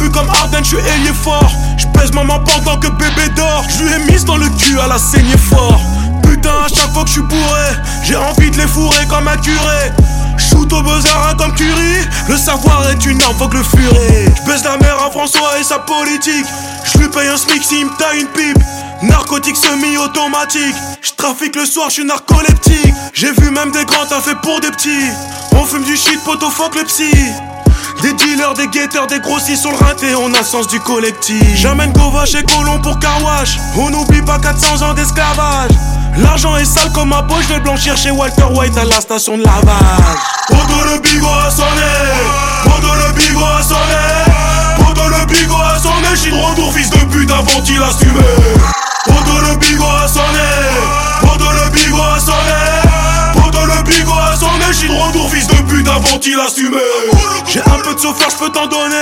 plus comme Arden, je suis ailier fort. Je pèse maman pendant que bébé dort. Je lui ai mise dans le cul à la saignée fort. Putain, à chaque fois que je suis bourré, j'ai envie de les fourrer comme un curé. Shoot au besoin comme Curie, le savoir est une arme, faut que le furet. Je la mère à François et sa politique. Je lui paye un smic s'il me taille une pipe. Narcotique semi-automatique. Je trafique le soir, je suis narcoleptique. J'ai vu même des grands t'as fait pour des petits. On fume du shit, poteau, fuck le psy. Des dealers, des guetteurs, des grossistes sur le rinté, on a sens du collectif. J'amène Gova chez Colomb pour Carwash. On n'oublie pas 400 ans d'esclavage. L'argent est sale comme ma peau, je vais blanchir chez Walter White à la station de lavage. Poto le bigot a sonné, Poto le bigot a sonné, Poto le bigot a sonné, j'suis de retour fils de pute avant qu'il assumé. Poto le bigot a sonné, de retour fils de pute avant qu'il assumé. J'ai un peu de souffert, j'peux t'en donner,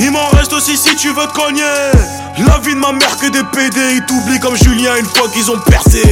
il m'en reste aussi si tu veux te cogner. La vie de ma mère que des PD, ils t'oublient comme Julien une fois qu'ils ont percé.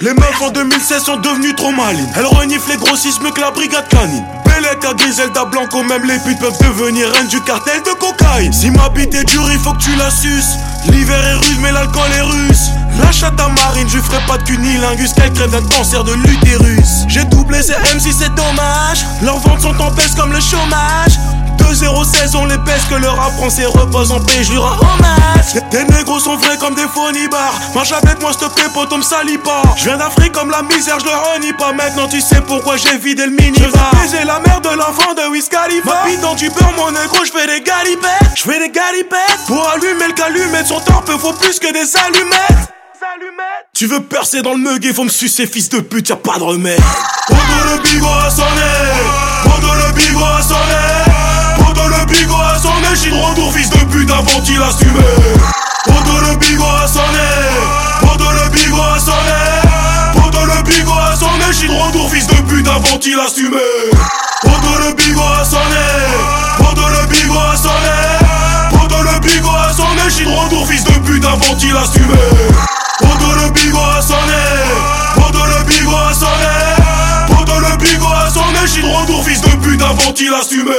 Les meufs en 2016 sont devenues trop malines. Elles reniflent les grossismes que la brigade canine. Bellec à Griselda Blanco, même les putes peuvent devenir reines du cartel de cocaïne. Si ma bite est dure, il faut que tu la suces. L'hiver est rude, mais l'alcool est russe. La chatte à marine, je ferai pas de cunilingus, qu'elle crève d'un cancer de l'utérus. J'ai doublé ces MC, c'est dommage. Leurs ventes sont en baisse comme le chômage. 2-0-16, on les pêche que le rap français repose en paix, je lui rends hommage. Tes négros sont vrais comme des phonibars. Marche avec moi, s'il te plaît, pote, on me salit pas. Je viens d'Afrique comme la misère, je le renie pas. Maintenant, tu sais pourquoi j'ai vidé le minibar. J'ai la mère de l'enfant de Wiz Khalifa. Ma dans du beurre, mon négro, je fais des galipettes. Je fais des galipettes. Pour allumer le calumet, son torpe, faut plus que des allumettes. Tu veux percer dans le mug faut me sucer, fils de pute, y'a pas de remède. Poto le bigot a sonné, Poto le bigot a sonné, Poto le bigot sonné, j'suis de retour, fils de pute, avant qu'il assumé. Poto le bigot a sonné, Poto le bigot a sonné, Poto le bigot sonné, j'suis de retour, fils de pute, avant qu'il assumé. Poto le bigot a sonné, Poto le bigot a sonné, Poto le bigot sonné, j'suis de retour, fils de pute, avant qu'il assumé. Poto le bigot a sonné, Poto le bigot a sonné, Poto le bigot a sonné, j'suis de retour fils de pute avant qu'il assumé.